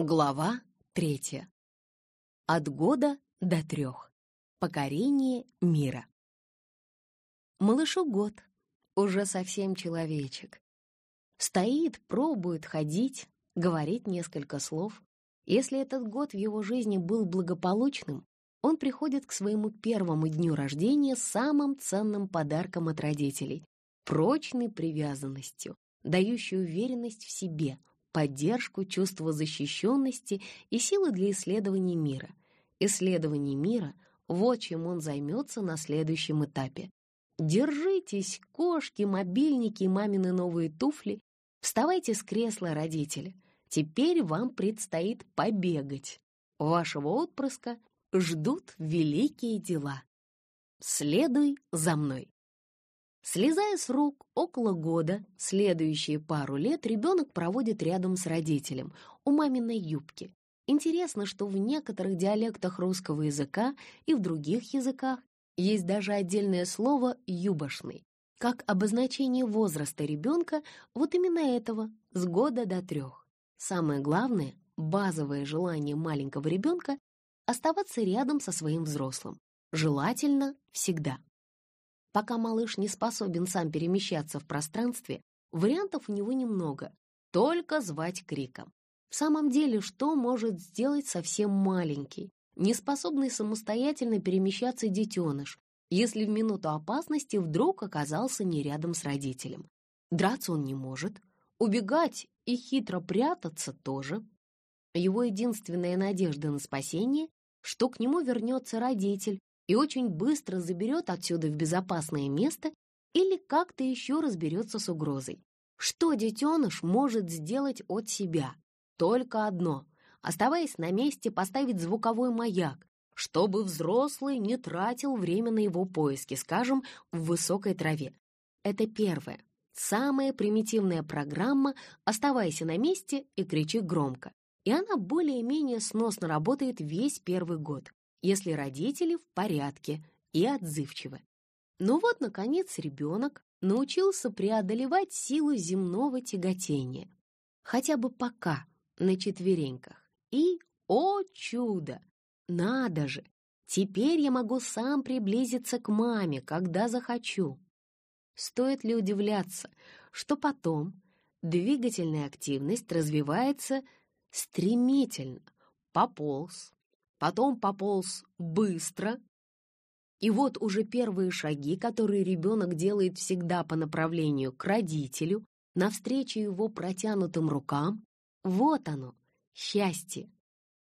Глава третья. От года до трех. Покорение мира. Малышу год, уже совсем человечек. Стоит, пробует ходить, говорит несколько слов. Если этот год в его жизни был благополучным, он приходит к своему первому дню рождения с самым ценным подарком от родителей — прочной привязанностью, дающей уверенность в себе — поддержку, чувство защищенности и силы для исследования мира. Исследование мира — вот чем он займется на следующем этапе. Держитесь, кошки, мобильники и мамины новые туфли. Вставайте с кресла, родители. Теперь вам предстоит побегать. Вашего отпрыска ждут великие дела. Следуй за мной. Слезая с рук около года, следующие пару лет ребенок проводит рядом с родителем, у маминой юбки. Интересно, что в некоторых диалектах русского языка и в других языках есть даже отдельное слово «юбошный», как обозначение возраста ребенка вот именно этого, с года до трех. Самое главное, базовое желание маленького ребенка — оставаться рядом со своим взрослым. Желательно всегда. Пока малыш не способен сам перемещаться в пространстве, вариантов у него немного, только звать криком. В самом деле, что может сделать совсем маленький, неспособный самостоятельно перемещаться детеныш, если в минуту опасности вдруг оказался не рядом с родителем? Драться он не может, убегать и хитро прятаться тоже. Его единственная надежда на спасение, что к нему вернется родитель, и очень быстро заберет отсюда в безопасное место или как-то еще разберется с угрозой. Что детеныш может сделать от себя? Только одно — оставаясь на месте, поставить звуковой маяк, чтобы взрослый не тратил время на его поиски, скажем, в высокой траве. Это первое. Самая примитивная программа «Оставайся на месте и кричи громко». И она более-менее сносно работает весь первый год если родители в порядке и отзывчивы. Но вот, наконец, ребенок научился преодолевать силу земного тяготения. Хотя бы пока, на четвереньках. И, о чудо! Надо же! Теперь я могу сам приблизиться к маме, когда захочу. Стоит ли удивляться, что потом двигательная активность развивается стремительно, пополз, потом пополз быстро. И вот уже первые шаги, которые ребенок делает всегда по направлению к родителю, навстречу его протянутым рукам, вот оно, счастье.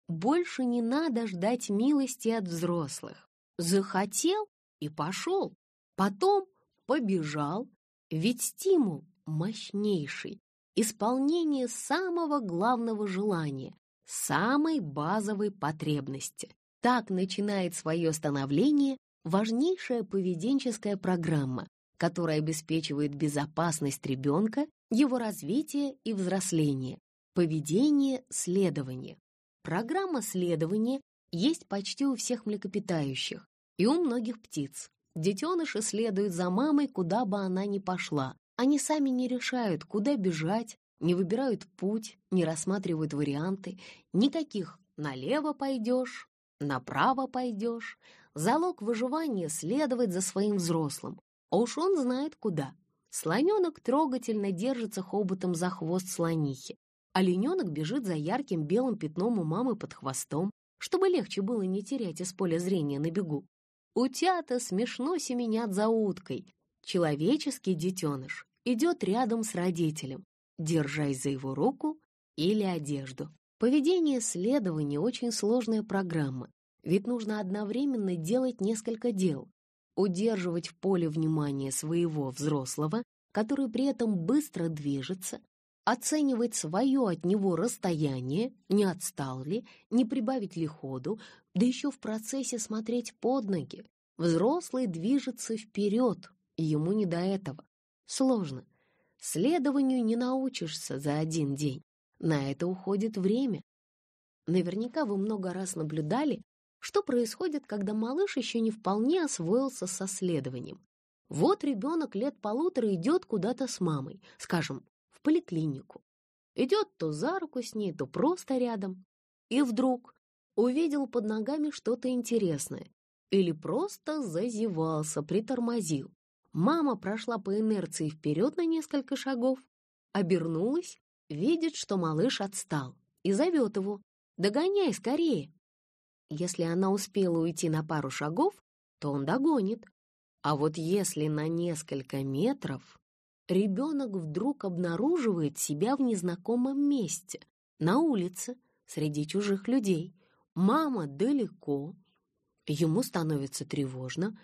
Больше не надо ждать милости от взрослых. Захотел и пошел, потом побежал, ведь стимул мощнейший, исполнение самого главного желания, самой базовой потребности. Так начинает свое становление важнейшая поведенческая программа, которая обеспечивает безопасность ребенка, его развитие и взросление. Поведение следования. Программа следования есть почти у всех млекопитающих и у многих птиц. Детеныши следуют за мамой, куда бы она ни пошла. Они сами не решают, куда бежать, не выбирают путь, не рассматривают варианты, никаких «налево пойдешь», «направо пойдешь». Залог выживания следовать за своим взрослым, а уж он знает куда. Слоненок трогательно держится хоботом за хвост слонихи. Олененок бежит за ярким белым пятном у мамы под хвостом, чтобы легче было не терять из поля зрения на бегу. Утята смешно семенят за уткой. Человеческий детеныш идет рядом с родителем, держась за его руку или одежду. Поведение следования — очень сложная программа, ведь нужно одновременно делать несколько дел. Удерживать в поле внимания своего взрослого, который при этом быстро движется, оценивать свое от него расстояние, не отстал ли, не прибавить ли ходу, да еще в процессе смотреть под ноги. Взрослый движется вперед, ему не до этого. Сложно. Следованию не научишься за один день. На это уходит время. Наверняка вы много раз наблюдали, что происходит, когда малыш еще не вполне освоился со следованием. Вот ребенок лет полутора идет куда-то с мамой, скажем, в поликлинику. Идет то за руку с ней, то просто рядом. И вдруг увидел под ногами что-то интересное. Или просто зазевался, притормозил. Мама прошла по инерции вперед на несколько шагов, обернулась, видит, что малыш отстал, и зовет его «Догоняй скорее!». Если она успела уйти на пару шагов, то он догонит. А вот если на несколько метров, ребенок вдруг обнаруживает себя в незнакомом месте, на улице, среди чужих людей. Мама далеко, ему становится тревожно,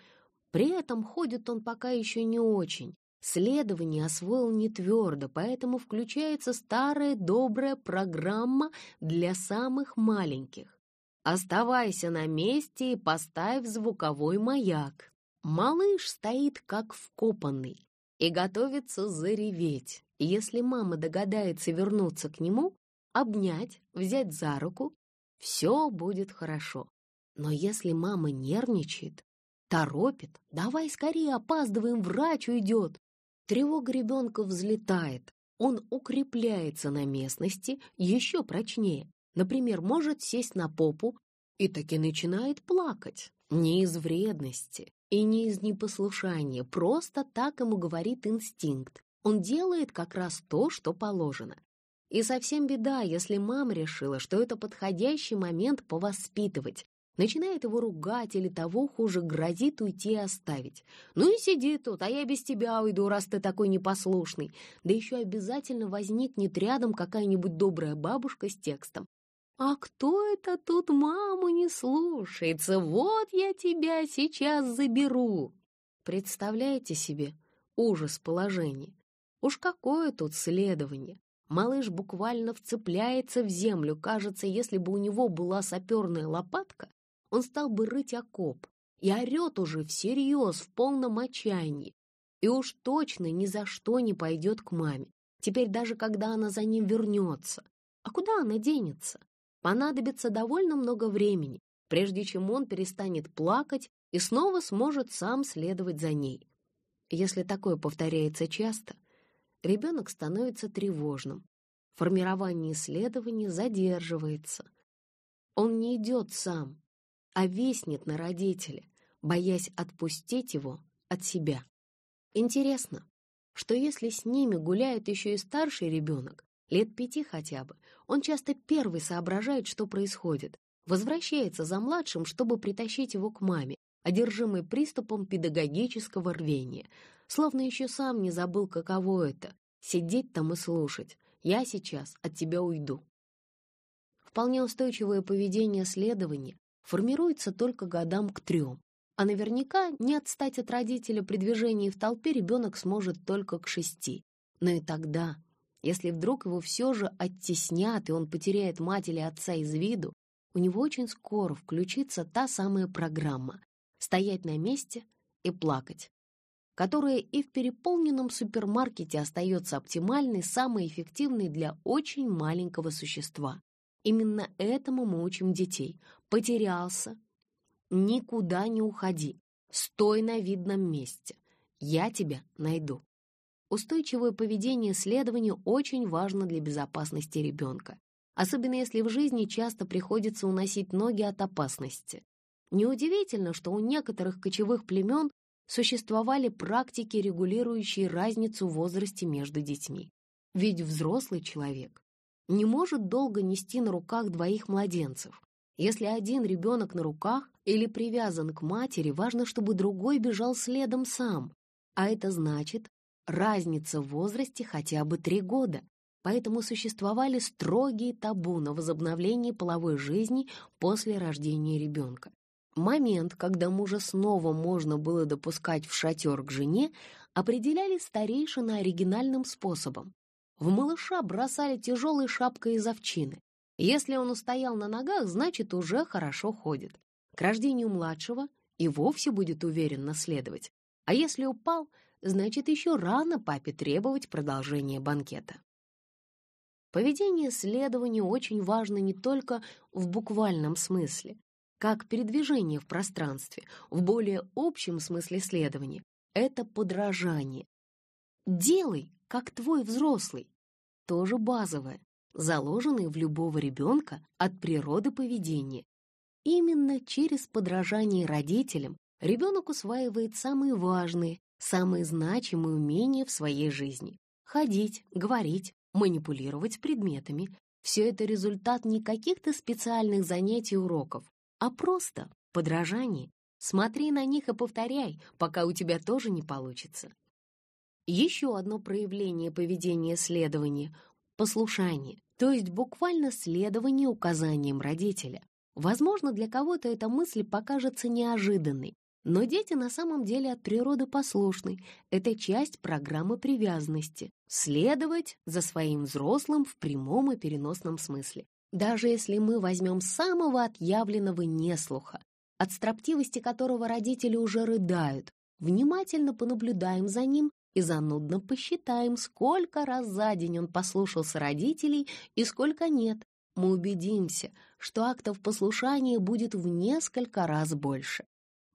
при этом ходит он пока еще не очень. Следование освоил не твердо, поэтому включается старая добрая программа для самых маленьких. Оставайся на месте и поставь звуковой маяк. Малыш стоит как вкопанный и готовится зареветь. Если мама догадается вернуться к нему, обнять, взять за руку, все будет хорошо. Но если мама нервничает, торопит, давай скорее опаздываем, врач уйдет. Тревога ребенка взлетает, он укрепляется на местности еще прочнее. Например, может сесть на попу и таки начинает плакать. Не из вредности и не из непослушания, просто так ему говорит инстинкт. Он делает как раз то, что положено. И совсем беда, если мама решила, что это подходящий момент повоспитывать, начинает его ругать или того хуже грозит уйти и оставить. Ну и сиди тут, а я без тебя уйду, раз ты такой непослушный. Да еще обязательно возникнет рядом какая-нибудь добрая бабушка с текстом. «А кто это тут маму не слушается? Вот я тебя сейчас заберу!» Представляете себе ужас положения? Уж какое тут следование! Малыш буквально вцепляется в землю. Кажется, если бы у него была саперная лопатка, он стал бы рыть окоп и орет уже всерьез, в полном отчаянии. И уж точно ни за что не пойдет к маме. Теперь даже когда она за ним вернется. А куда она денется? Понадобится довольно много времени, прежде чем он перестанет плакать и снова сможет сам следовать за ней. Если такое повторяется часто, ребенок становится тревожным. Формирование исследований задерживается. Он не идет сам, а веснет на родителя, боясь отпустить его от себя. Интересно, что если с ними гуляет еще и старший ребенок, лет пяти хотя бы, он часто первый соображает, что происходит, возвращается за младшим, чтобы притащить его к маме, одержимый приступом педагогического рвения, словно еще сам не забыл, каково это — сидеть там и слушать. «Я сейчас от тебя уйду». Вполне устойчивое поведение следования формируется только годам к трем, а наверняка не отстать от родителя при движении в толпе ребенок сможет только к шести. Но и тогда, если вдруг его все же оттеснят, и он потеряет мать или отца из виду, у него очень скоро включится та самая программа — стоять на месте и плакать которая и в переполненном супермаркете остается оптимальной, самой эффективной для очень маленького существа. Именно этому мы учим детей. Потерялся, никуда не уходи, стой на видном месте, я тебя найду. Устойчивое поведение следованию очень важно для безопасности ребенка, особенно если в жизни часто приходится уносить ноги от опасности. Неудивительно, что у некоторых кочевых племен существовали практики, регулирующие разницу в возрасте между детьми. Ведь взрослый человек не может долго нести на руках двоих младенцев. Если один ребенок на руках или привязан к матери, важно, чтобы другой бежал следом сам. А это значит разница в возрасте хотя бы три года. Поэтому существовали строгие табу на возобновление половой жизни после рождения ребенка. Момент, когда мужа снова можно было допускать в шатер к жене, определяли старейшины оригинальным способом. В малыша бросали тяжелой шапкой из овчины. Если он устоял на ногах, значит, уже хорошо ходит. К рождению младшего и вовсе будет уверенно следовать. А если упал, значит, еще рано папе требовать продолжения банкета. Поведение следования очень важно не только в буквальном смысле как передвижение в пространстве, в более общем смысле следования, это подражание. Делай, как твой взрослый. тоже базовое, заложенное в любого ребенка от природы поведения. Именно через подражание родителям ребенок усваивает самые важные, самые значимые умения в своей жизни. Ходить, говорить, манипулировать предметами. Все это результат не каких-то специальных занятий уроков, а просто подражание. Смотри на них и повторяй, пока у тебя тоже не получится. Еще одно проявление поведения следования — послушание, то есть буквально следование указаниям родителя. Возможно, для кого-то эта мысль покажется неожиданной, но дети на самом деле от природы послушны. Это часть программы привязанности. Следовать за своим взрослым в прямом и переносном смысле. Даже если мы возьмем самого отъявленного неслуха, от строптивости которого родители уже рыдают, внимательно понаблюдаем за ним и занудно посчитаем, сколько раз за день он послушался родителей и сколько нет, мы убедимся, что актов послушания будет в несколько раз больше.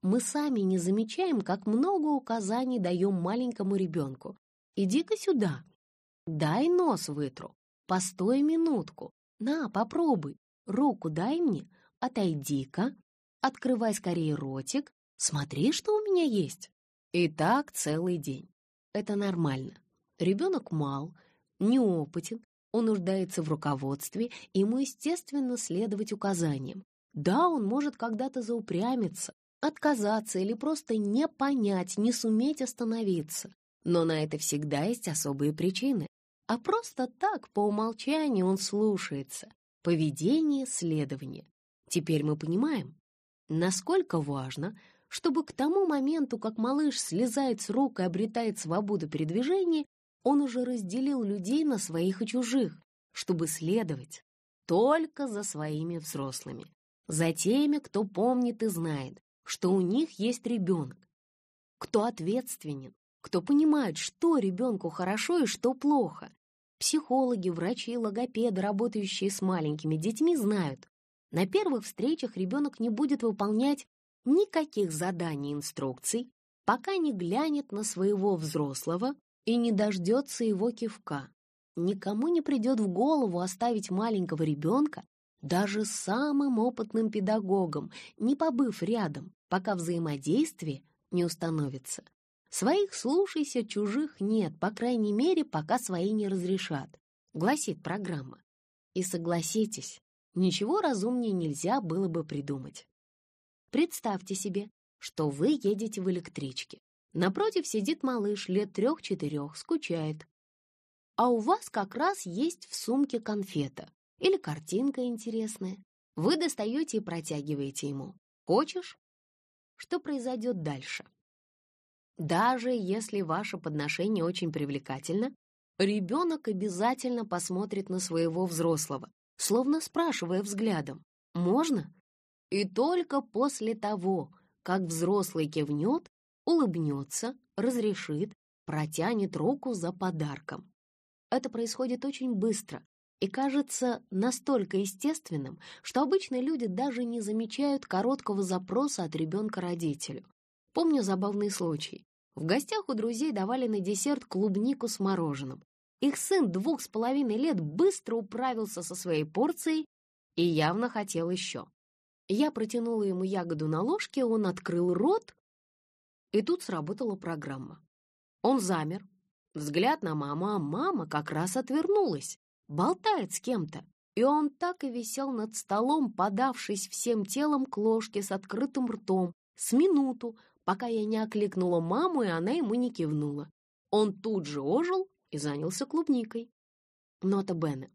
Мы сами не замечаем, как много указаний даем маленькому ребенку. «Иди-ка сюда», «Дай нос вытру», «Постой минутку», «На, попробуй», «Руку дай мне», «Отойди-ка», «Открывай скорее ротик», «Смотри, что у меня есть». И так целый день. Это нормально. Ребенок мал, неопытен, он нуждается в руководстве, ему, естественно, следовать указаниям. Да, он может когда-то заупрямиться, отказаться или просто не понять, не суметь остановиться. Но на это всегда есть особые причины. А просто так, по умолчанию, он слушается. Поведение, следование. Теперь мы понимаем, насколько важно — чтобы к тому моменту, как малыш слезает с рук и обретает свободу передвижения, он уже разделил людей на своих и чужих, чтобы следовать только за своими взрослыми, за теми, кто помнит и знает, что у них есть ребенок, кто ответственен, кто понимает, что ребенку хорошо и что плохо. Психологи, врачи, логопеды, работающие с маленькими детьми, знают, на первых встречах ребенок не будет выполнять никаких заданий и инструкций, пока не глянет на своего взрослого и не дождется его кивка. Никому не придет в голову оставить маленького ребенка даже самым опытным педагогом, не побыв рядом, пока взаимодействие не установится. Своих слушайся, чужих нет, по крайней мере, пока свои не разрешат, гласит программа. И согласитесь, ничего разумнее нельзя было бы придумать. Представьте себе, что вы едете в электричке. Напротив сидит малыш лет трех-четырех, скучает. А у вас как раз есть в сумке конфета или картинка интересная. Вы достаете и протягиваете ему. Хочешь? Что произойдет дальше? Даже если ваше подношение очень привлекательно, ребенок обязательно посмотрит на своего взрослого, словно спрашивая взглядом «Можно?». И только после того, как взрослый кивнет, улыбнется, разрешит, протянет руку за подарком. Это происходит очень быстро и кажется настолько естественным, что обычные люди даже не замечают короткого запроса от ребенка родителю. Помню забавный случай. В гостях у друзей давали на десерт клубнику с мороженым. Их сын двух с половиной лет быстро управился со своей порцией и явно хотел еще. Я протянула ему ягоду на ложке, он открыл рот, и тут сработала программа. Он замер, взгляд на маму, а мама как раз отвернулась, болтает с кем-то. И он так и висел над столом, подавшись всем телом к ложке с открытым ртом, с минуту, пока я не окликнула маму, и она ему не кивнула. Он тут же ожил и занялся клубникой. Нота Бене.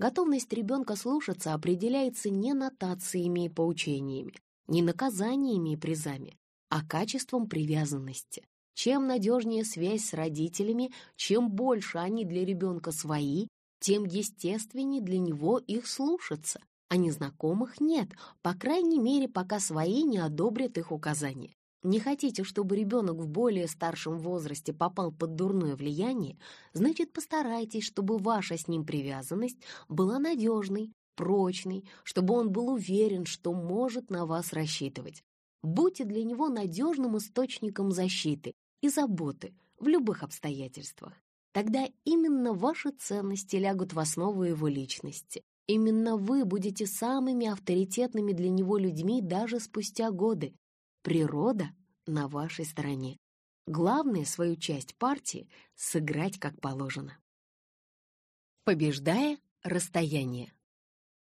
Готовность ребенка слушаться определяется не нотациями и поучениями, не наказаниями и призами, а качеством привязанности. Чем надежнее связь с родителями, чем больше они для ребенка свои, тем естественнее для него их слушаться, а незнакомых нет, по крайней мере, пока свои не одобрят их указания. Не хотите, чтобы ребенок в более старшем возрасте попал под дурное влияние, значит, постарайтесь, чтобы ваша с ним привязанность была надежной, прочной, чтобы он был уверен, что может на вас рассчитывать. Будьте для него надежным источником защиты и заботы в любых обстоятельствах. тогда именно ваши ценности лягут в основу его личности. Именно вы будете самыми авторитетными для него людьми даже спустя годы. Природа на вашей стороне. Главное свою часть партии сыграть как положено. Побеждая расстояние.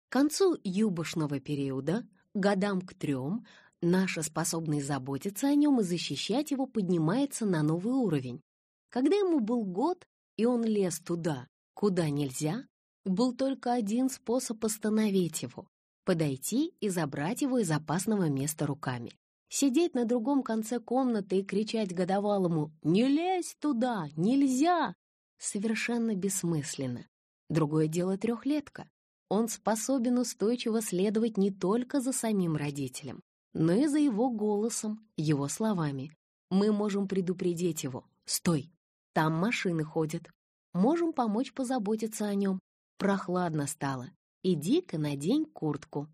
К концу юбошного периода, годам к трем, наша способность заботиться о нем и защищать его поднимается на новый уровень. Когда ему был год, и он лез туда, куда нельзя, был только один способ остановить его — подойти и забрать его из опасного места руками. Сидеть на другом конце комнаты и кричать годовалому «Не лезь туда! Нельзя!» совершенно бессмысленно. Другое дело трехлетка. Он способен устойчиво следовать не только за самим родителем, но и за его голосом, его словами. Мы можем предупредить его «Стой! Там машины ходят!» Можем помочь позаботиться о нем. Прохладно стало. Иди-ка надень куртку.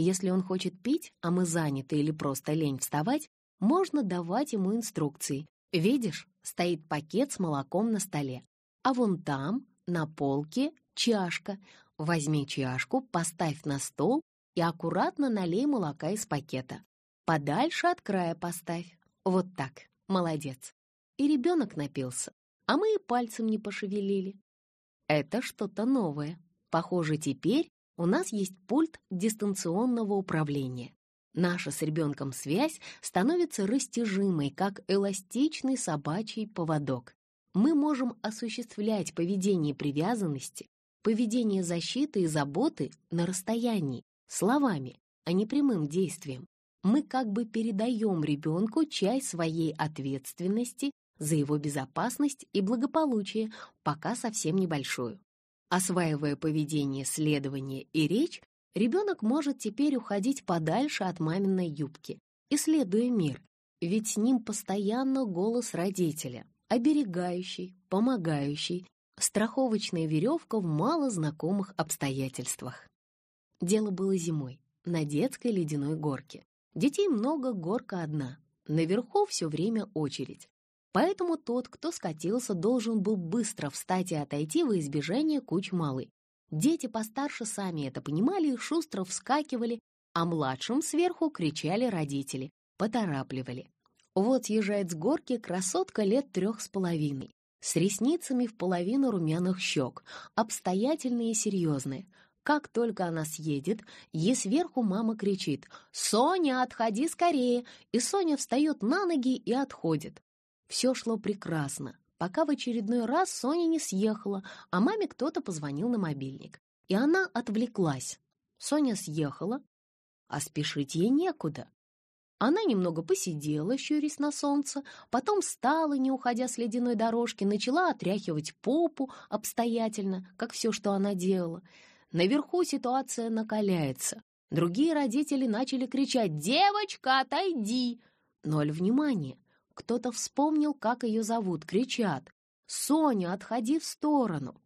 Если он хочет пить, а мы заняты или просто лень вставать, можно давать ему инструкции. Видишь, стоит пакет с молоком на столе. А вон там, на полке, чашка. Возьми чашку, поставь на стол и аккуратно налей молока из пакета. Подальше от края поставь. Вот так. Молодец. И ребенок напился, а мы и пальцем не пошевелили. Это что-то новое. Похоже, теперь у нас есть пульт дистанционного управления. Наша с ребенком связь становится растяжимой, как эластичный собачий поводок. Мы можем осуществлять поведение привязанности, поведение защиты и заботы на расстоянии, словами, а не прямым действием. Мы как бы передаем ребенку часть своей ответственности за его безопасность и благополучие, пока совсем небольшую. Осваивая поведение, следование и речь, ребенок может теперь уходить подальше от маминой юбки, исследуя мир, ведь с ним постоянно голос родителя, оберегающий, помогающий, страховочная веревка в малознакомых обстоятельствах. Дело было зимой, на детской ледяной горке. Детей много, горка одна. Наверху все время очередь. Поэтому тот, кто скатился, должен был быстро встать и отойти во избежание куч малы. Дети постарше сами это понимали и шустро вскакивали, а младшим сверху кричали родители, поторапливали. Вот съезжает с горки красотка лет трех с половиной, с ресницами в половину румяных щек, обстоятельные и серьезные. Как только она съедет, ей сверху мама кричит «Соня, отходи скорее!» И Соня встает на ноги и отходит. Все шло прекрасно, пока в очередной раз Соня не съехала, а маме кто-то позвонил на мобильник. И она отвлеклась. Соня съехала, а спешить ей некуда. Она немного посидела, щурясь на солнце, потом встала, не уходя с ледяной дорожки, начала отряхивать попу обстоятельно, как все, что она делала. Наверху ситуация накаляется. Другие родители начали кричать «Девочка, отойди!» Ноль внимания. Кто-то вспомнил, как ее зовут, кричат. «Соня, отходи в сторону!»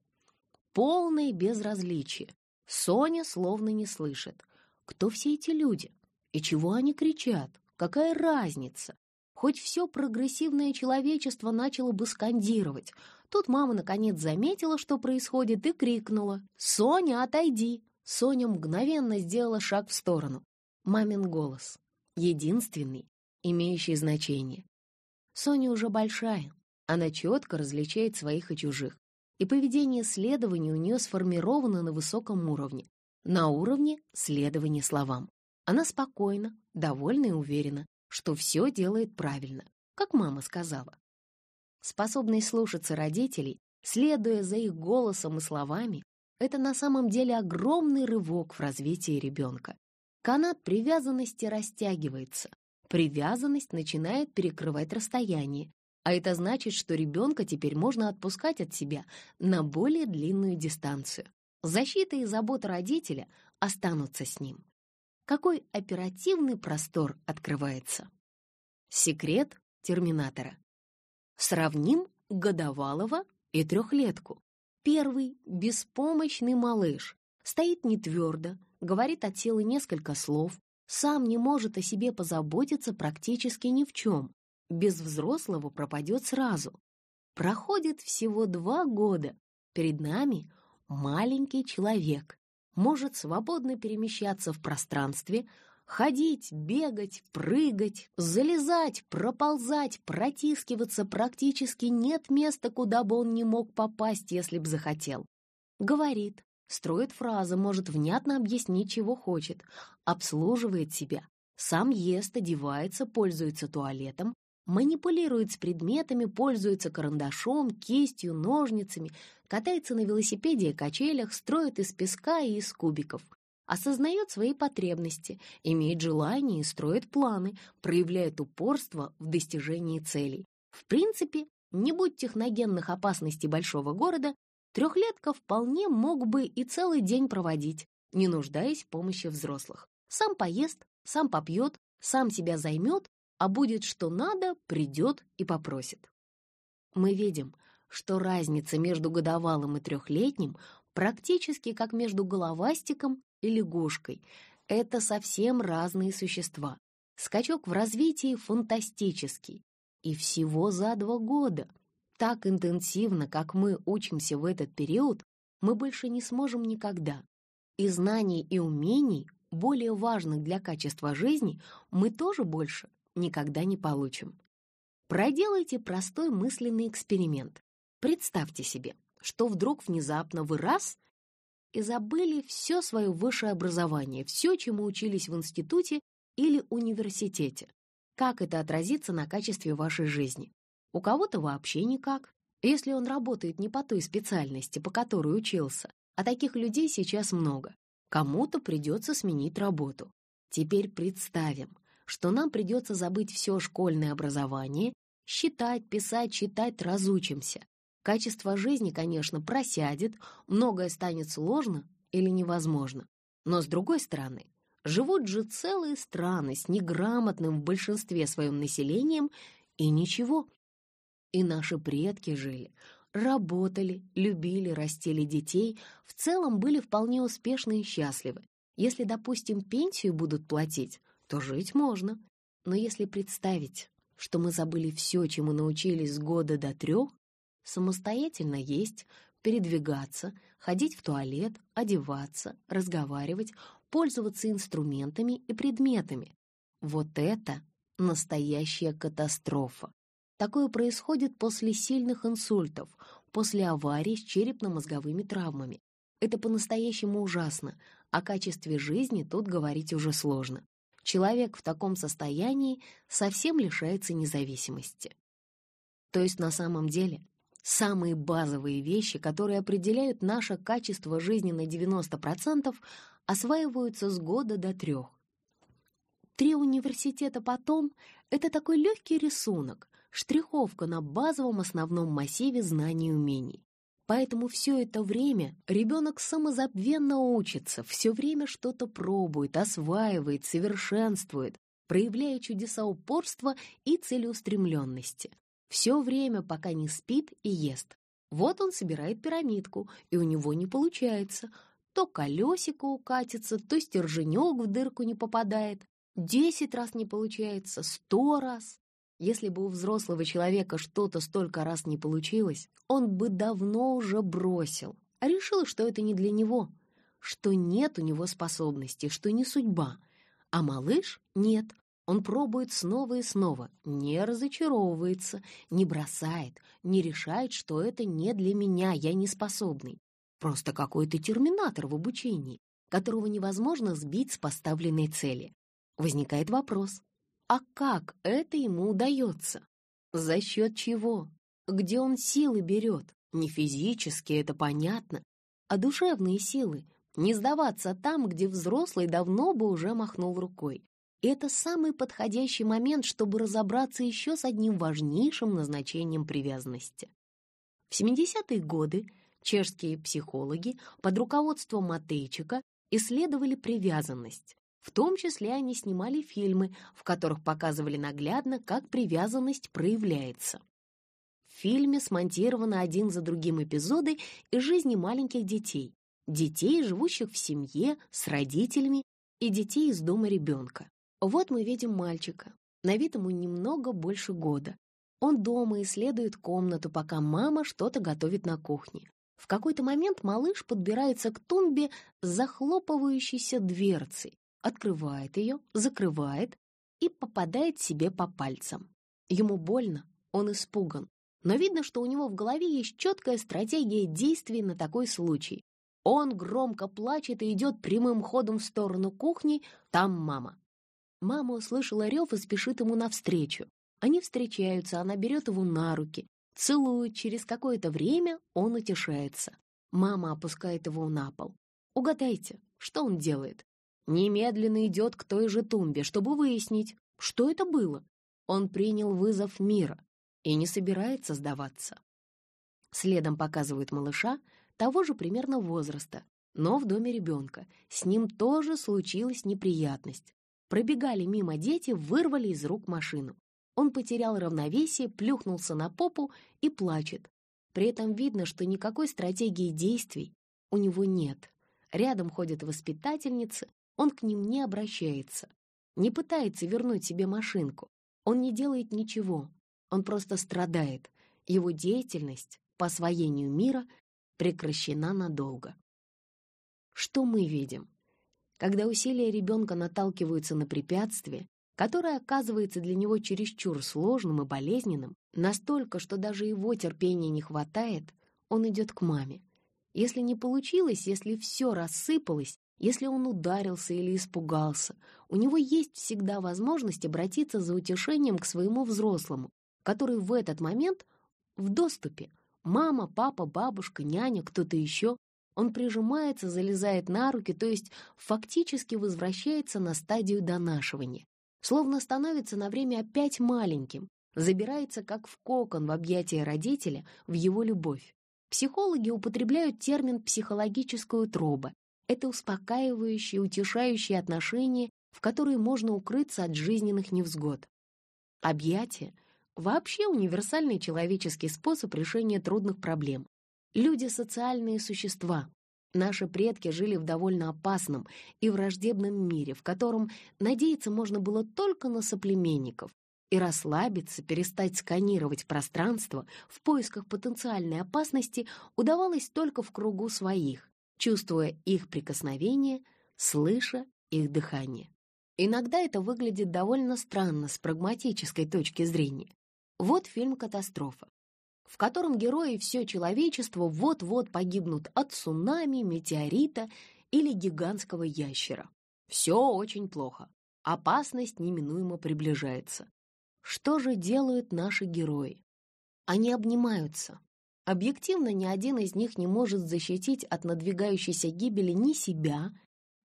Полное безразличие. Соня словно не слышит. Кто все эти люди? И чего они кричат? Какая разница? Хоть все прогрессивное человечество начало бы скандировать. Тут мама наконец заметила, что происходит, и крикнула «Соня, отойди!» Соня мгновенно сделала шаг в сторону. Мамин голос. Единственный, имеющий значение. Соня уже большая, она четко различает своих и чужих, и поведение следования у нее сформировано на высоком уровне, на уровне следования словам. Она спокойна, довольна и уверена, что все делает правильно, как мама сказала. Способность слушаться родителей, следуя за их голосом и словами, это на самом деле огромный рывок в развитии ребенка. Канат привязанности растягивается, Привязанность начинает перекрывать расстояние, а это значит, что ребенка теперь можно отпускать от себя на более длинную дистанцию. Защита и забота родителя останутся с ним. Какой оперативный простор открывается. Секрет терминатора. Сравним годовалого и трехлетку. Первый беспомощный малыш стоит не твердо, говорит от силы несколько слов, сам не может о себе позаботиться практически ни в чем, без взрослого пропадет сразу. Проходит всего два года. Перед нами маленький человек. Может свободно перемещаться в пространстве, ходить, бегать, прыгать, залезать, проползать, протискиваться. Практически нет места, куда бы он не мог попасть, если б захотел. Говорит, строит фразы, может внятно объяснить, чего хочет, обслуживает себя, сам ест, одевается, пользуется туалетом, манипулирует с предметами, пользуется карандашом, кистью, ножницами, катается на велосипеде и качелях, строит из песка и из кубиков, осознает свои потребности, имеет желание и строит планы, проявляет упорство в достижении целей. В принципе, не будь техногенных опасностей большого города, трехлетка вполне мог бы и целый день проводить, не нуждаясь в помощи взрослых. Сам поест, сам попьет, сам себя займет, а будет что надо, придет и попросит. Мы видим, что разница между годовалым и трехлетним практически как между головастиком и лягушкой. Это совсем разные существа. Скачок в развитии фантастический. И всего за два года. Так интенсивно, как мы учимся в этот период, мы больше не сможем никогда. И знаний и умений более важных для качества жизни, мы тоже больше никогда не получим. Проделайте простой мысленный эксперимент. Представьте себе, что вдруг внезапно вы раз и забыли все свое высшее образование, все, чему учились в институте или университете. Как это отразится на качестве вашей жизни? У кого-то вообще никак. Если он работает не по той специальности, по которой учился, а таких людей сейчас много, Кому-то придется сменить работу. Теперь представим, что нам придется забыть все школьное образование, считать, писать, читать, разучимся. Качество жизни, конечно, просядет, многое станет сложно или невозможно. Но с другой стороны, живут же целые страны с неграмотным в большинстве своем населением, и ничего. И наши предки жили, работали, любили, растили детей, в целом были вполне успешны и счастливы. Если, допустим, пенсию будут платить, то жить можно. Но если представить, что мы забыли все, чему научились с года до трех, самостоятельно есть, передвигаться, ходить в туалет, одеваться, разговаривать, пользоваться инструментами и предметами. Вот это настоящая катастрофа. Такое происходит после сильных инсультов, после аварий с черепно-мозговыми травмами. Это по-настоящему ужасно, о качестве жизни тут говорить уже сложно. Человек в таком состоянии совсем лишается независимости. То есть на самом деле самые базовые вещи, которые определяют наше качество жизни на 90%, осваиваются с года до трех. Три университета потом — это такой легкий рисунок, штриховка на базовом основном массиве знаний и умений. Поэтому все это время ребенок самозабвенно учится, все время что-то пробует, осваивает, совершенствует, проявляя чудеса упорства и целеустремленности. Все время, пока не спит и ест. Вот он собирает пирамидку, и у него не получается. То колесико укатится, то стерженек в дырку не попадает. Десять раз не получается, сто раз. Если бы у взрослого человека что-то столько раз не получилось, он бы давно уже бросил, а решил, что это не для него, что нет у него способностей, что не судьба. А малыш — нет, он пробует снова и снова, не разочаровывается, не бросает, не решает, что это не для меня, я не способный. Просто какой-то терминатор в обучении, которого невозможно сбить с поставленной цели. Возникает вопрос, а как это ему удается? За счет чего? Где он силы берет? Не физически, это понятно, а душевные силы. Не сдаваться там, где взрослый давно бы уже махнул рукой. И это самый подходящий момент, чтобы разобраться еще с одним важнейшим назначением привязанности. В 70-е годы чешские психологи под руководством Матейчика исследовали привязанность, в том числе они снимали фильмы, в которых показывали наглядно, как привязанность проявляется. В фильме смонтированы один за другим эпизоды из жизни маленьких детей, детей, живущих в семье, с родителями и детей из дома ребенка. Вот мы видим мальчика, на вид ему немного больше года. Он дома исследует комнату, пока мама что-то готовит на кухне. В какой-то момент малыш подбирается к тумбе с захлопывающейся дверцей, открывает ее, закрывает и попадает себе по пальцам. Ему больно, он испуган, но видно, что у него в голове есть четкая стратегия действий на такой случай. Он громко плачет и идет прямым ходом в сторону кухни, там мама. Мама услышала рев и спешит ему навстречу. Они встречаются, она берет его на руки, целует, через какое-то время он утешается. Мама опускает его на пол. Угадайте, что он делает? Немедленно идет к той же тумбе, чтобы выяснить, что это было. Он принял вызов мира и не собирается сдаваться. Следом показывают малыша, того же примерно возраста, но в доме ребенка. С ним тоже случилась неприятность. Пробегали мимо дети, вырвали из рук машину. Он потерял равновесие, плюхнулся на попу и плачет. При этом видно, что никакой стратегии действий у него нет. Рядом ходят воспитательницы, он к ним не обращается. Не пытается вернуть себе машинку. Он не делает ничего, он просто страдает. Его деятельность по освоению мира прекращена надолго. Что мы видим? Когда усилия ребенка наталкиваются на препятствие, которое оказывается для него чересчур сложным и болезненным, настолько, что даже его терпения не хватает, он идет к маме. Если не получилось, если все рассыпалось, если он ударился или испугался, у него есть всегда возможность обратиться за утешением к своему взрослому, который в этот момент в доступе. Мама, папа, бабушка, няня, кто-то еще. Он прижимается, залезает на руки, то есть фактически возвращается на стадию донашивания. Словно становится на время опять маленьким, забирается как в кокон в объятия родителя, в его любовь. Психологи употребляют термин «психологическая утроба». Это успокаивающие, утешающие отношения, в которые можно укрыться от жизненных невзгод. Объятия Вообще универсальный человеческий способ решения трудных проблем. Люди — социальные существа. Наши предки жили в довольно опасном и враждебном мире, в котором надеяться можно было только на соплеменников, и расслабиться, перестать сканировать пространство в поисках потенциальной опасности удавалось только в кругу своих, чувствуя их прикосновение, слыша их дыхание. Иногда это выглядит довольно странно с прагматической точки зрения. Вот фильм «Катастрофа», в котором герои все человечество вот-вот погибнут от цунами, метеорита или гигантского ящера. Все очень плохо. Опасность неминуемо приближается. Что же делают наши герои? Они обнимаются. Объективно ни один из них не может защитить от надвигающейся гибели ни себя,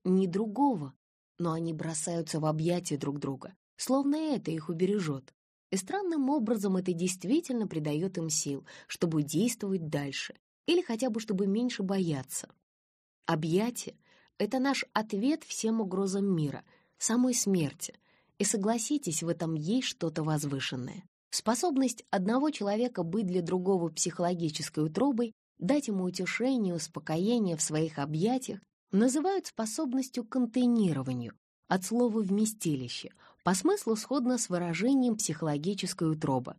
ни другого, но они бросаются в объятия друг друга, словно это их убережет. И странным образом это действительно придает им сил, чтобы действовать дальше, или хотя бы чтобы меньше бояться. Объятие — это наш ответ всем угрозам мира, самой смерти. И согласитесь, в этом есть что-то возвышенное. Способность одного человека быть для другого психологической утробой, дать ему утешение, успокоение в своих объятиях, называют способностью к контейнированию, от слова «вместилище», по смыслу сходно с выражением «психологическая утроба».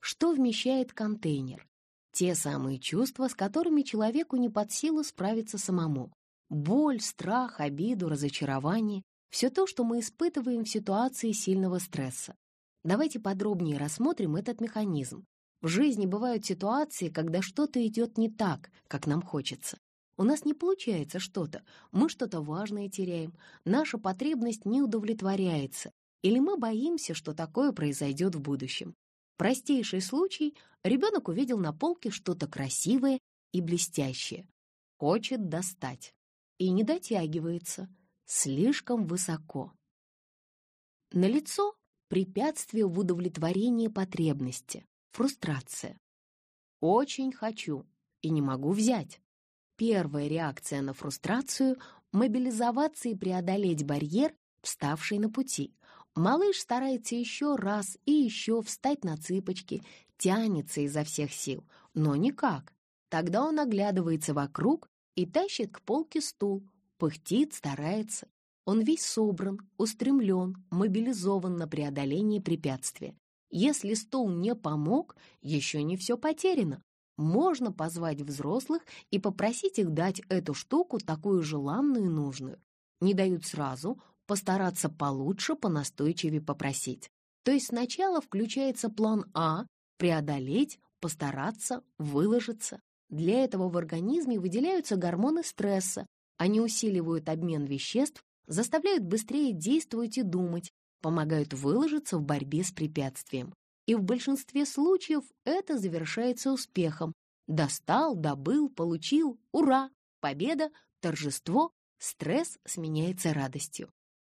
Что вмещает контейнер? Те самые чувства, с которыми человеку не под силу справиться самому. Боль, страх, обиду, разочарование — все то, что мы испытываем в ситуации сильного стресса. Давайте подробнее рассмотрим этот механизм. В жизни бывают ситуации, когда что-то идет не так, как нам хочется. У нас не получается что-то, мы что-то важное теряем, наша потребность не удовлетворяется, или мы боимся, что такое произойдет в будущем. Простейший случай — ребенок увидел на полке что-то красивое и блестящее. Хочет достать. И не дотягивается. Слишком высоко. Налицо препятствие в удовлетворении потребности, фрустрация. Очень хочу и не могу взять. Первая реакция на фрустрацию — мобилизоваться и преодолеть барьер, вставший на пути. Малыш старается еще раз и еще встать на цыпочки, тянется изо всех сил, но никак. Тогда он оглядывается вокруг и тащит к полке стул, пыхтит, старается. Он весь собран, устремлен, мобилизован на преодоление препятствия. Если стул не помог, еще не все потеряно. Можно позвать взрослых и попросить их дать эту штуку такую желанную и нужную. Не дают сразу, постараться получше, понастойчивее попросить. То есть сначала включается план А – преодолеть, постараться, выложиться. Для этого в организме выделяются гормоны стресса. Они усиливают обмен веществ, заставляют быстрее действовать и думать, помогают выложиться в борьбе с препятствием. И в большинстве случаев это завершается успехом. Достал, добыл, получил, ура, победа, торжество, стресс сменяется радостью.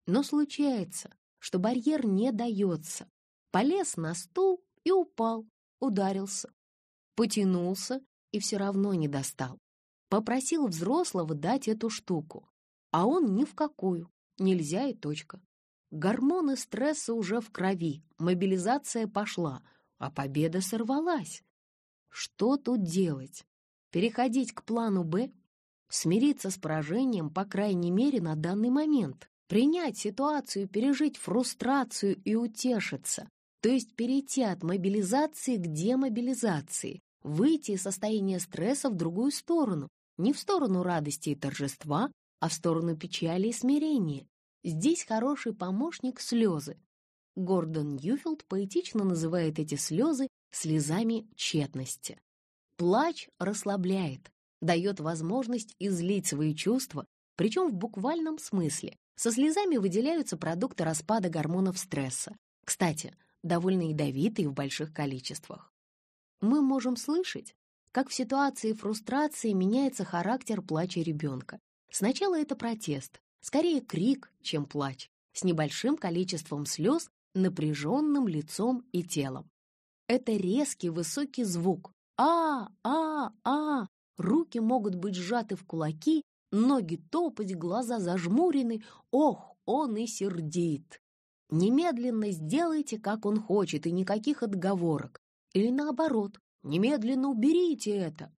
Но случается, что барьер не дается. Полез на стул и упал, ударился. Потянулся и все равно не достал. Попросил взрослого дать эту штуку, а он ни в какую, нельзя и точка. Гормоны стресса уже в крови, мобилизация пошла, а победа сорвалась. Что тут делать? Переходить к плану «Б»? Смириться с поражением, по крайней мере, на данный момент. Принять ситуацию, пережить фрустрацию и утешиться. То есть перейти от мобилизации к демобилизации, выйти из состояния стресса в другую сторону, не в сторону радости и торжества, а в сторону печали и смирения. Здесь хороший помощник — слезы. Гордон Юфилд поэтично называет эти слезы слезами тщетности. Плач расслабляет, дает возможность излить свои чувства, причем в буквальном смысле. Со слезами выделяются продукты распада гормонов стресса. Кстати, довольно ядовитые в больших количествах. Мы можем слышать, как в ситуации фрустрации меняется характер плача ребенка. Сначала это протест, скорее крик, чем плач, с небольшим количеством слез, напряженным лицом и телом. Это резкий высокий звук. А, а, а. Руки могут быть сжаты в кулаки, ноги топать, глаза зажмурены. Ох, он и сердит. Немедленно сделайте, как он хочет, и никаких отговорок. Или наоборот, немедленно уберите это.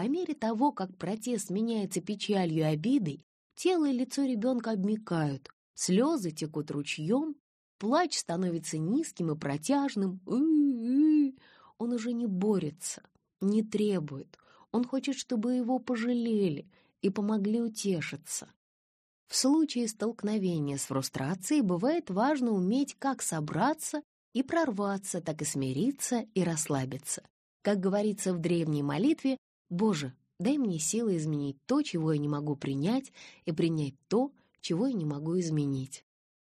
По мере того, как протест меняется печалью и обидой, Тело и лицо ребенка обмикают, слезы текут ручьем, плач становится низким и протяжным. Он уже не борется, не требует. Он хочет, чтобы его пожалели и помогли утешиться. В случае столкновения с фрустрацией бывает важно уметь как собраться и прорваться, так и смириться и расслабиться. Как говорится в древней молитве, «Боже, Дай мне силы изменить то, чего я не могу принять, и принять то, чего я не могу изменить.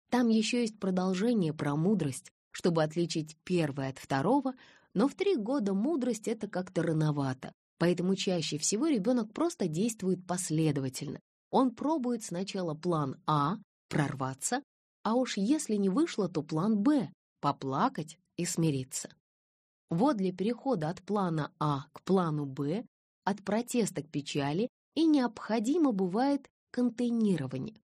Там еще есть продолжение про мудрость, чтобы отличить первое от второго, но в три года мудрость — это как-то рановато, поэтому чаще всего ребенок просто действует последовательно. Он пробует сначала план А — прорваться, а уж если не вышло, то план Б — поплакать и смириться. Вот для перехода от плана А к плану Б от протеста к печали и необходимо бывает контейнирование.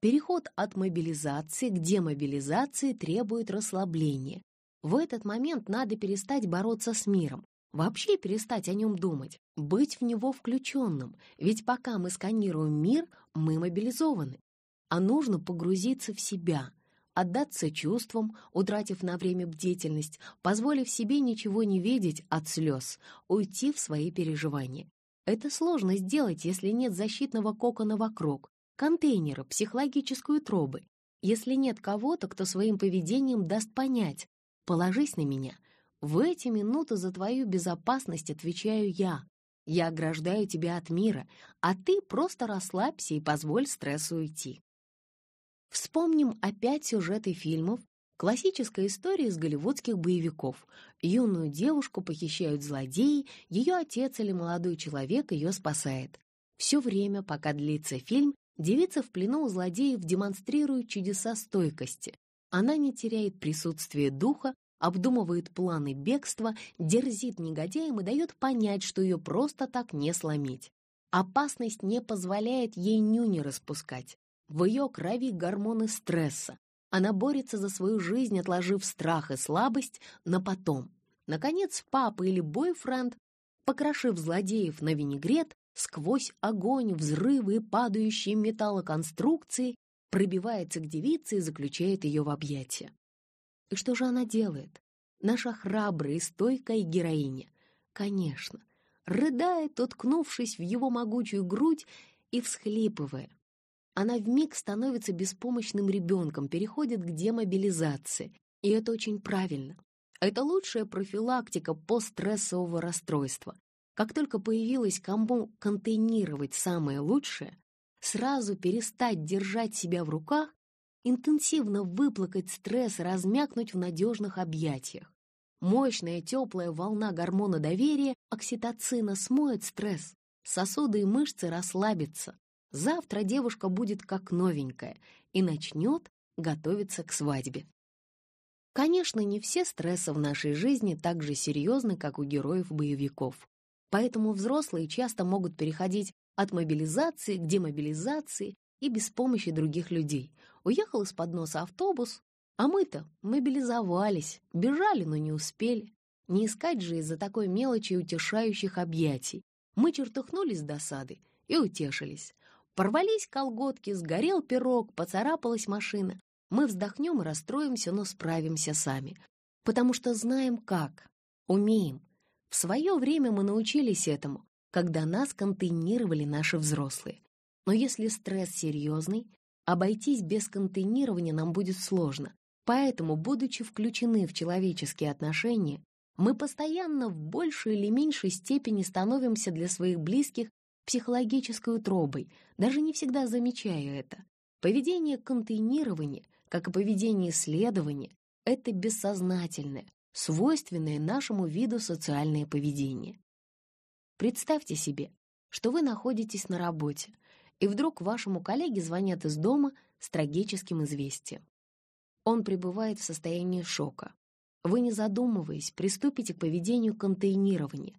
Переход от мобилизации к демобилизации требует расслабления. В этот момент надо перестать бороться с миром, вообще перестать о нем думать, быть в него включенным, ведь пока мы сканируем мир, мы мобилизованы. А нужно погрузиться в себя, отдаться чувствам, утратив на время бдительность, позволив себе ничего не видеть от слез, уйти в свои переживания. Это сложно сделать, если нет защитного кокона вокруг, контейнера, психологической утробы, если нет кого-то, кто своим поведением даст понять «положись на меня». В эти минуты за твою безопасность отвечаю я. Я ограждаю тебя от мира, а ты просто расслабься и позволь стрессу уйти. Вспомним опять сюжеты фильмов, классическая история из голливудских боевиков. Юную девушку похищают злодеи, ее отец или молодой человек ее спасает. Все время, пока длится фильм, девица в плену у злодеев демонстрирует чудеса стойкости. Она не теряет присутствие духа, обдумывает планы бегства, дерзит негодяям и дает понять, что ее просто так не сломить. Опасность не позволяет ей нюни распускать. В ее крови гормоны стресса. Она борется за свою жизнь, отложив страх и слабость на потом. Наконец, папа или бойфренд, покрошив злодеев на винегрет, сквозь огонь, взрывы и падающие металлоконструкции, пробивается к девице и заключает ее в объятия. И что же она делает? наша храбрая и стойкая героиня. Конечно, рыдает, уткнувшись в его могучую грудь и всхлипывая. Она вмиг становится беспомощным ребенком, переходит к демобилизации. И это очень правильно. Это лучшая профилактика постстрессового расстройства. Как только появилось кому контейнировать самое лучшее, сразу перестать держать себя в руках, интенсивно выплакать стресс, размякнуть в надежных объятиях. Мощная теплая волна гормона доверия, окситоцина, смоет стресс. Сосуды и мышцы расслабятся. Завтра девушка будет как новенькая и начнет готовиться к свадьбе. Конечно, не все стрессы в нашей жизни так же серьезны, как у героев-боевиков. Поэтому взрослые часто могут переходить от мобилизации к демобилизации и без помощи других людей. Уехал из-под носа автобус, а мы-то мобилизовались, бежали, но не успели. Не искать же из-за такой мелочи утешающих объятий. Мы чертыхнулись с досады и утешились. Порвались колготки, сгорел пирог, поцарапалась машина. Мы вздохнем и расстроимся, но справимся сами. Потому что знаем как, умеем. В свое время мы научились этому, когда нас контейнировали наши взрослые. Но если стресс серьезный, обойтись без контейнирования нам будет сложно. Поэтому, будучи включены в человеческие отношения, мы постоянно в большей или меньшей степени становимся для своих близких психологической утробой, даже не всегда замечая это. Поведение контейнирования, как и поведение исследования, это бессознательное, свойственное нашему виду социальное поведение. Представьте себе, что вы находитесь на работе, и вдруг вашему коллеге звонят из дома с трагическим известием. Он пребывает в состоянии шока. Вы, не задумываясь, приступите к поведению контейнирования,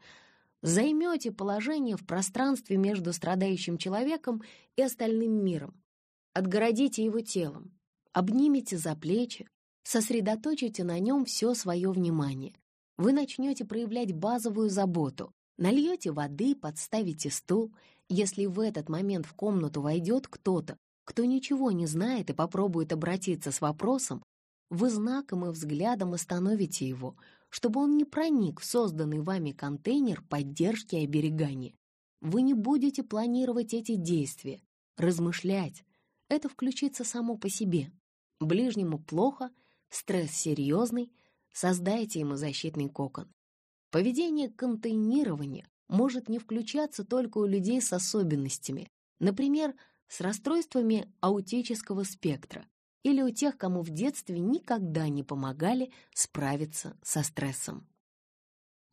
займете положение в пространстве между страдающим человеком и остальным миром, отгородите его телом, обнимите за плечи, сосредоточите на нем все свое внимание. Вы начнете проявлять базовую заботу, нальете воды, подставите стул. Если в этот момент в комнату войдет кто-то, кто ничего не знает и попробует обратиться с вопросом, вы знаком и взглядом остановите его, чтобы он не проник в созданный вами контейнер поддержки и оберегания. Вы не будете планировать эти действия, размышлять. Это включится само по себе. Ближнему плохо, стресс серьезный, создайте ему защитный кокон. Поведение контейнирования может не включаться только у людей с особенностями, например, с расстройствами аутического спектра или у тех, кому в детстве никогда не помогали справиться со стрессом.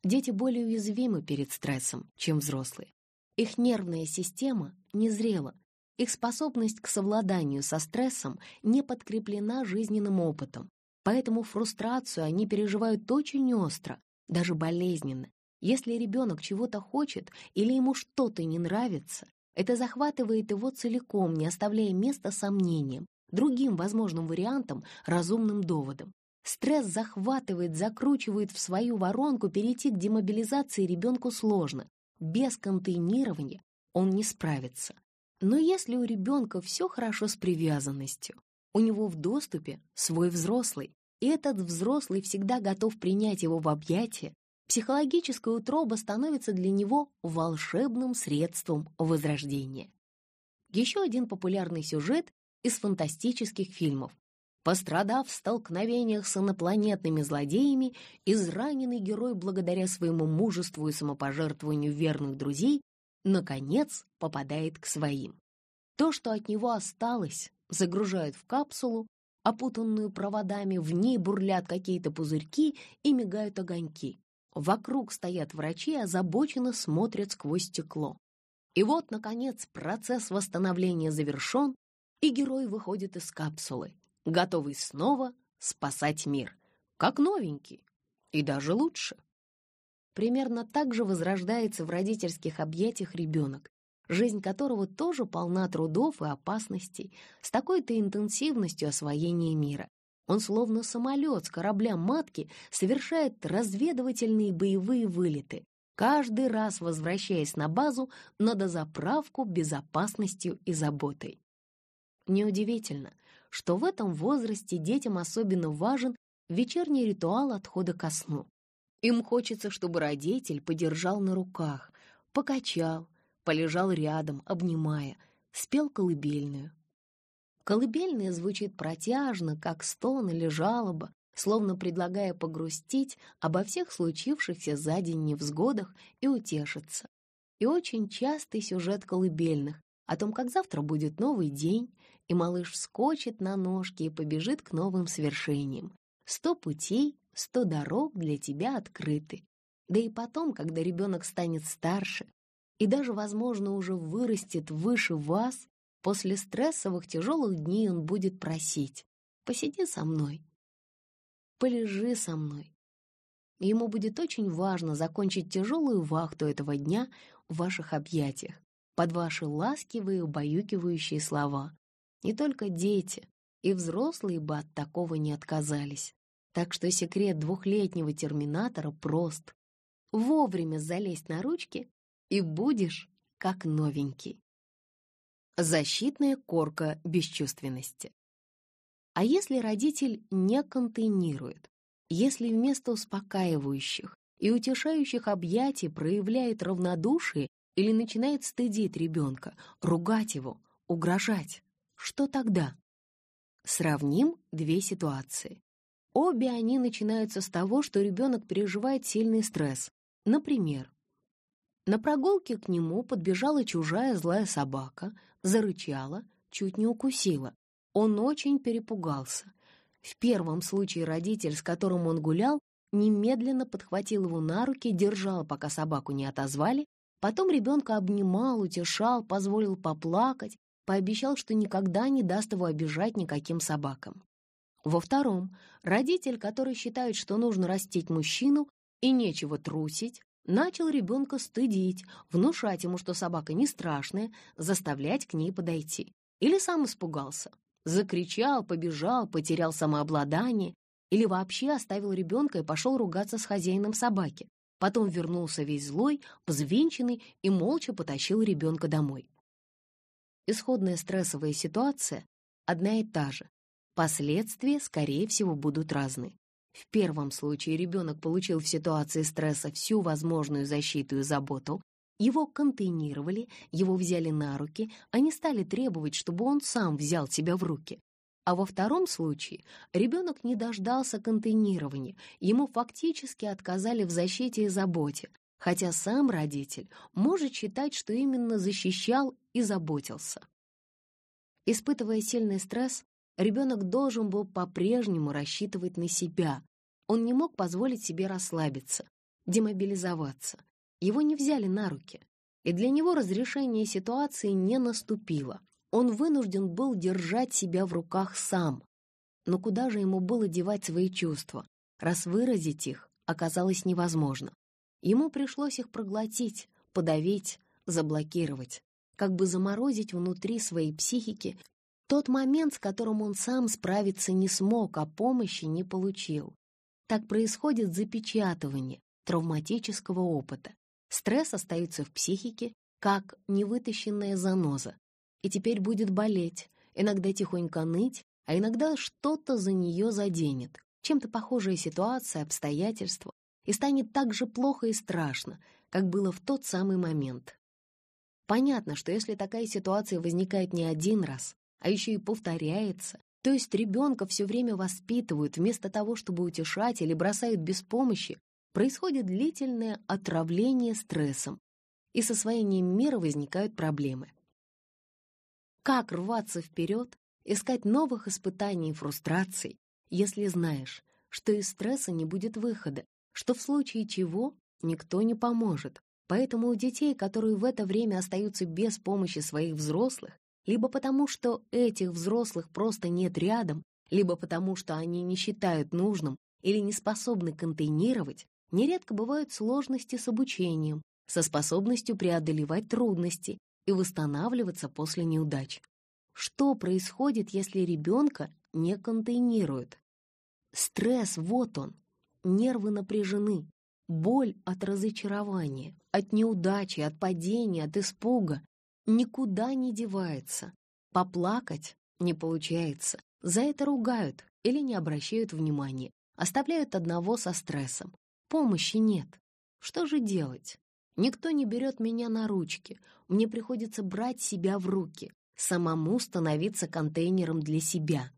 Дети более уязвимы перед стрессом, чем взрослые. Их нервная система незрела, их способность к совладанию со стрессом не подкреплена жизненным опытом, поэтому фрустрацию они переживают очень остро, даже болезненно. Если ребенок чего-то хочет или ему что-то не нравится, это захватывает его целиком, не оставляя места сомнениям, другим возможным вариантам, разумным доводам. Стресс захватывает, закручивает в свою воронку, перейти к демобилизации ребенку сложно. Без контейнирования он не справится. Но если у ребенка все хорошо с привязанностью, у него в доступе свой взрослый, и этот взрослый всегда готов принять его в объятия, психологическая утроба становится для него волшебным средством возрождения. Еще один популярный сюжет из фантастических фильмов. Пострадав в столкновениях с инопланетными злодеями, израненный герой благодаря своему мужеству и самопожертвованию верных друзей наконец попадает к своим. То, что от него осталось, загружают в капсулу, опутанную проводами, в ней бурлят какие-то пузырьки и мигают огоньки. Вокруг стоят врачи, озабоченно смотрят сквозь стекло. И вот, наконец, процесс восстановления завершен, и герой выходит из капсулы, готовый снова спасать мир, как новенький, и даже лучше. Примерно так же возрождается в родительских объятиях ребенок, жизнь которого тоже полна трудов и опасностей, с такой-то интенсивностью освоения мира. Он словно самолет с корабля матки совершает разведывательные боевые вылеты, каждый раз возвращаясь на базу на дозаправку безопасностью и заботой. Неудивительно, что в этом возрасте детям особенно важен вечерний ритуал отхода ко сну. Им хочется, чтобы родитель подержал на руках, покачал, полежал рядом, обнимая, спел колыбельную. Колыбельная звучит протяжно, как стон или жалоба, словно предлагая погрустить обо всех случившихся за день невзгодах и утешиться. И очень частый сюжет колыбельных о том, как завтра будет новый день, и малыш вскочит на ножки и побежит к новым свершениям. Сто путей, сто дорог для тебя открыты. Да и потом, когда ребенок станет старше и даже, возможно, уже вырастет выше вас, после стрессовых тяжелых дней он будет просить «Посиди со мной, полежи со мной». Ему будет очень важно закончить тяжелую вахту этого дня в ваших объятиях, под ваши ласкивые, убаюкивающие слова. Не только дети, и взрослые бы от такого не отказались. Так что секрет двухлетнего терминатора прост. Вовремя залезть на ручки, и будешь как новенький. Защитная корка бесчувственности. А если родитель не контейнирует, если вместо успокаивающих и утешающих объятий проявляет равнодушие или начинает стыдить ребенка, ругать его, угрожать, что тогда? Сравним две ситуации. Обе они начинаются с того, что ребенок переживает сильный стресс. Например, на прогулке к нему подбежала чужая злая собака, зарычала, чуть не укусила. Он очень перепугался. В первом случае родитель, с которым он гулял, немедленно подхватил его на руки, держал, пока собаку не отозвали, потом ребенка обнимал, утешал, позволил поплакать, пообещал, что никогда не даст его обижать никаким собакам. Во втором, родитель, который считает, что нужно растить мужчину и нечего трусить, начал ребенка стыдить, внушать ему, что собака не страшная, заставлять к ней подойти. Или сам испугался, закричал, побежал, потерял самообладание или вообще оставил ребенка и пошел ругаться с хозяином собаки. Потом вернулся весь злой, взвинченный и молча потащил ребенка домой. Исходная стрессовая ситуация одна и та же, Последствия, скорее всего, будут разные. В первом случае ребенок получил в ситуации стресса всю возможную защиту и заботу, его контейнировали, его взяли на руки, они стали требовать, чтобы он сам взял себя в руки. А во втором случае ребенок не дождался контейнирования, ему фактически отказали в защите и заботе, хотя сам родитель может считать, что именно защищал и заботился. Испытывая сильный стресс, Ребенок должен был по-прежнему рассчитывать на себя. Он не мог позволить себе расслабиться, демобилизоваться. Его не взяли на руки, и для него разрешение ситуации не наступило. Он вынужден был держать себя в руках сам. Но куда же ему было девать свои чувства, раз выразить их оказалось невозможно? Ему пришлось их проглотить, подавить, заблокировать, как бы заморозить внутри своей психики тот момент, с которым он сам справиться не смог, а помощи не получил. Так происходит запечатывание травматического опыта. Стресс остается в психике, как невытащенная заноза, и теперь будет болеть, иногда тихонько ныть, а иногда что-то за нее заденет, чем-то похожая ситуация, обстоятельства, и станет так же плохо и страшно, как было в тот самый момент. Понятно, что если такая ситуация возникает не один раз, а еще и повторяется, то есть ребенка все время воспитывают вместо того, чтобы утешать или бросают без помощи, происходит длительное отравление стрессом, и с освоением мира возникают проблемы. Как рваться вперед, искать новых испытаний и фрустраций, если знаешь, что из стресса не будет выхода, что в случае чего никто не поможет. Поэтому у детей, которые в это время остаются без помощи своих взрослых, либо потому, что этих взрослых просто нет рядом, либо потому, что они не считают нужным или не способны контейнировать, нередко бывают сложности с обучением, со способностью преодолевать трудности и восстанавливаться после неудач. Что происходит, если ребенка не контейнируют? Стресс, вот он. Нервы напряжены. Боль от разочарования, от неудачи, от падения, от испуга, никуда не девается. Поплакать не получается, за это ругают или не обращают внимания. Оставляют одного со стрессом. Помощи нет. Что же делать? Никто не берет меня на ручки. Мне приходится брать себя в руки, самому становиться контейнером для себя.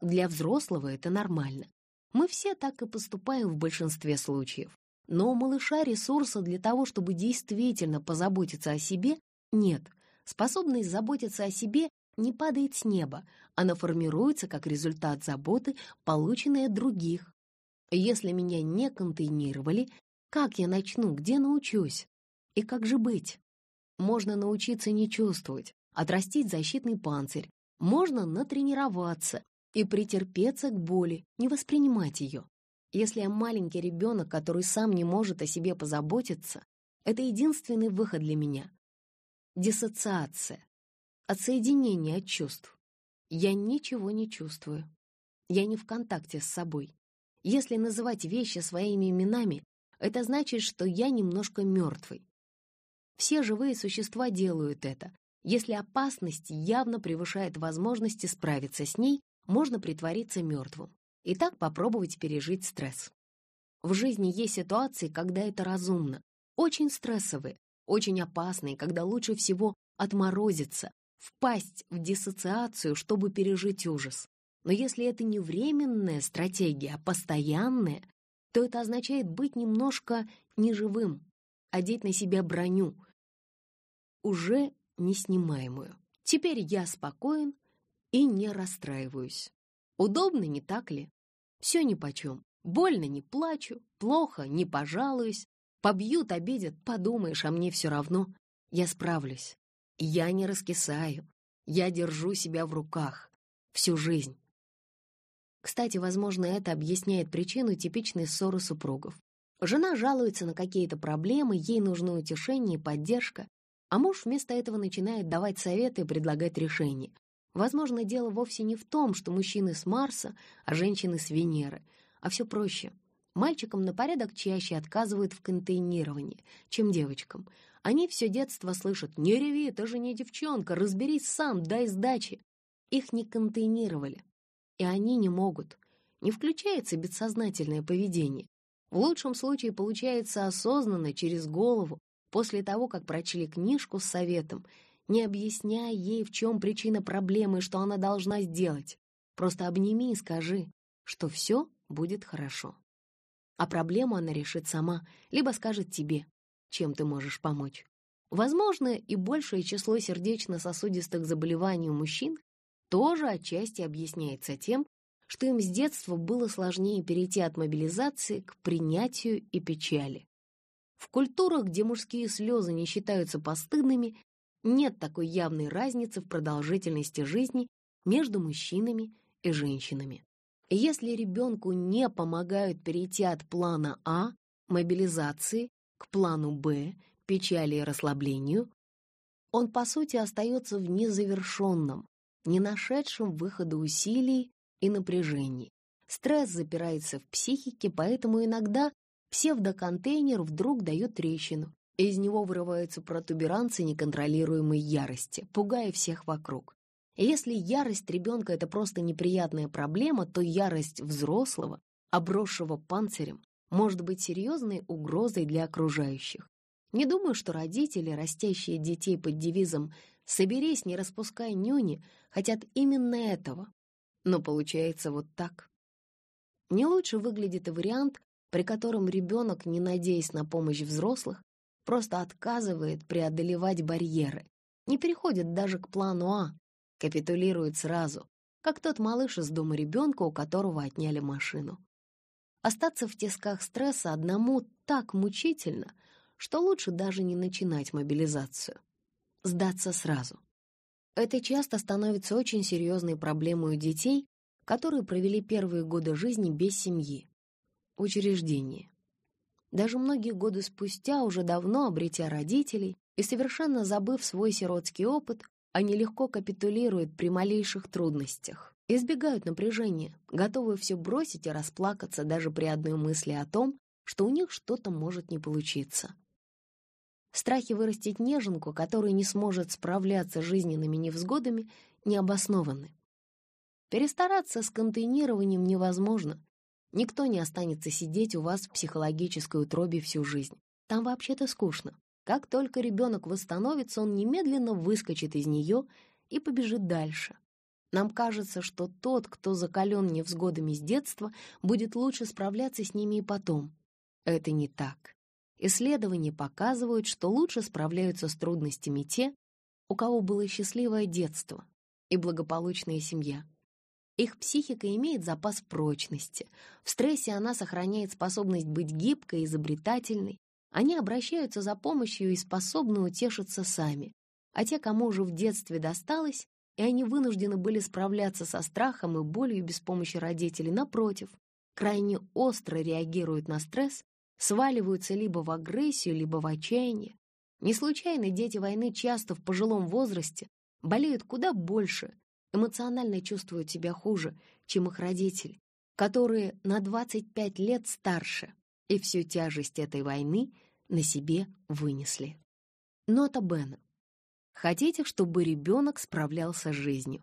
Для взрослого это нормально. Мы все так и поступаем в большинстве случаев. Но у малыша ресурса для того, чтобы действительно позаботиться о себе, нет. Способность заботиться о себе не падает с неба, она формируется как результат заботы, полученной от других. Если меня не контейнировали, как я начну, где научусь? И как же быть? Можно научиться не чувствовать, отрастить защитный панцирь. Можно натренироваться и претерпеться к боли, не воспринимать ее. Если я маленький ребенок, который сам не может о себе позаботиться, это единственный выход для меня. Диссоциация. Отсоединение от чувств. Я ничего не чувствую. Я не в контакте с собой. Если называть вещи своими именами, это значит, что я немножко мертвый. Все живые существа делают это. Если опасность явно превышает возможности справиться с ней, можно притвориться мертвым и так попробовать пережить стресс. В жизни есть ситуации, когда это разумно, очень стрессовые, очень опасные, когда лучше всего отморозиться, впасть в диссоциацию, чтобы пережить ужас. Но если это не временная стратегия, а постоянная, то это означает быть немножко неживым, одеть на себя броню, уже неснимаемую. Теперь я спокоен и не расстраиваюсь. Удобно, не так ли? Все нипочем. Больно не плачу, плохо не пожалуюсь. Побьют, обидят, подумаешь, а мне все равно. Я справлюсь. Я не раскисаю. Я держу себя в руках. Всю жизнь. Кстати, возможно, это объясняет причину типичной ссоры супругов. Жена жалуется на какие-то проблемы, ей нужны утешение и поддержка, а муж вместо этого начинает давать советы и предлагать решения. Возможно, дело вовсе не в том, что мужчины с Марса, а женщины с Венеры, а все проще. Мальчикам на порядок чаще отказывают в контейнировании, чем девочкам. Они все детство слышат «Не реви, ты же не девчонка, разберись сам, дай сдачи». Их не контейнировали, и они не могут. Не включается бессознательное поведение. В лучшем случае получается осознанно, через голову, после того, как прочли книжку с советом не объясняя ей, в чем причина проблемы и что она должна сделать. Просто обними и скажи, что все будет хорошо. А проблему она решит сама, либо скажет тебе, чем ты можешь помочь. Возможно, и большее число сердечно-сосудистых заболеваний у мужчин тоже отчасти объясняется тем, что им с детства было сложнее перейти от мобилизации к принятию и печали. В культурах, где мужские слезы не считаются постыдными, нет такой явной разницы в продолжительности жизни между мужчинами и женщинами. Если ребенку не помогают перейти от плана А, мобилизации, к плану Б, печали и расслаблению, он, по сути, остается в незавершенном, не нашедшем выхода усилий и напряжений. Стресс запирается в психике, поэтому иногда псевдоконтейнер вдруг дает трещину, из него вырываются протуберанцы неконтролируемой ярости, пугая всех вокруг. Если ярость ребенка — это просто неприятная проблема, то ярость взрослого, обросшего панцирем, может быть серьезной угрозой для окружающих. Не думаю, что родители, растящие детей под девизом «соберись, не распускай нюни», хотят именно этого. Но получается вот так. Не лучше выглядит и вариант, при котором ребенок, не надеясь на помощь взрослых, просто отказывает преодолевать барьеры, не переходит даже к плану А, капитулирует сразу, как тот малыш из дома ребенка, у которого отняли машину. Остаться в тисках стресса одному так мучительно, что лучше даже не начинать мобилизацию. Сдаться сразу. Это часто становится очень серьезной проблемой у детей, которые провели первые годы жизни без семьи. Учреждение. Даже многие годы спустя, уже давно обретя родителей и совершенно забыв свой сиротский опыт, они легко капитулируют при малейших трудностях, избегают напряжения, готовы все бросить и расплакаться даже при одной мысли о том, что у них что-то может не получиться. Страхи вырастить неженку, которая не сможет справляться с жизненными невзгодами, необоснованы. Перестараться с контейнированием невозможно. Никто не останется сидеть у вас в психологической утробе всю жизнь. Там вообще-то скучно. Как только ребенок восстановится, он немедленно выскочит из нее и побежит дальше. Нам кажется, что тот, кто закален невзгодами с детства, будет лучше справляться с ними и потом. Это не так. Исследования показывают, что лучше справляются с трудностями те, у кого было счастливое детство и благополучная семья. Их психика имеет запас прочности. В стрессе она сохраняет способность быть гибкой, изобретательной. Они обращаются за помощью и способны утешиться сами. А те, кому уже в детстве досталось, и они вынуждены были справляться со страхом и болью без помощи родителей, напротив, крайне остро реагируют на стресс, сваливаются либо в агрессию, либо в отчаяние. Не случайно дети войны часто в пожилом возрасте болеют куда больше, эмоционально чувствуют себя хуже, чем их родители, которые на 25 лет старше и всю тяжесть этой войны на себе вынесли. Нота Бена. Хотите, чтобы ребенок справлялся с жизнью?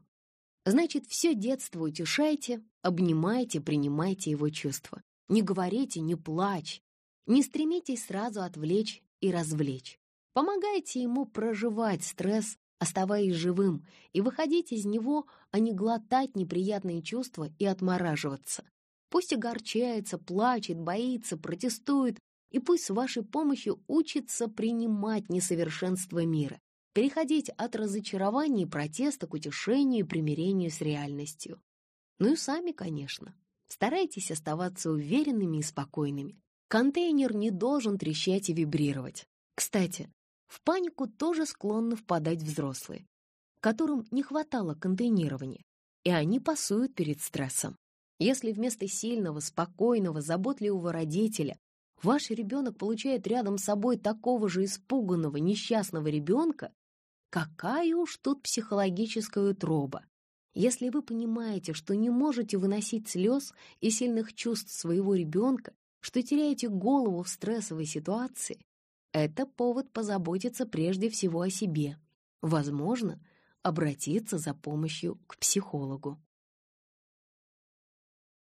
Значит, все детство утешайте, обнимайте, принимайте его чувства. Не говорите «не плачь», не стремитесь сразу отвлечь и развлечь. Помогайте ему проживать стресс оставаясь живым, и выходить из него, а не глотать неприятные чувства и отмораживаться. Пусть огорчается, плачет, боится, протестует, и пусть с вашей помощью учится принимать несовершенство мира, переходить от разочарования и протеста к утешению и примирению с реальностью. Ну и сами, конечно. Старайтесь оставаться уверенными и спокойными. Контейнер не должен трещать и вибрировать. Кстати, в панику тоже склонны впадать взрослые, которым не хватало контейнирования, и они пасуют перед стрессом. Если вместо сильного, спокойного, заботливого родителя ваш ребенок получает рядом с собой такого же испуганного, несчастного ребенка, какая уж тут психологическая утроба. Если вы понимаете, что не можете выносить слез и сильных чувств своего ребенка, что теряете голову в стрессовой ситуации, это повод позаботиться прежде всего о себе. Возможно, обратиться за помощью к психологу.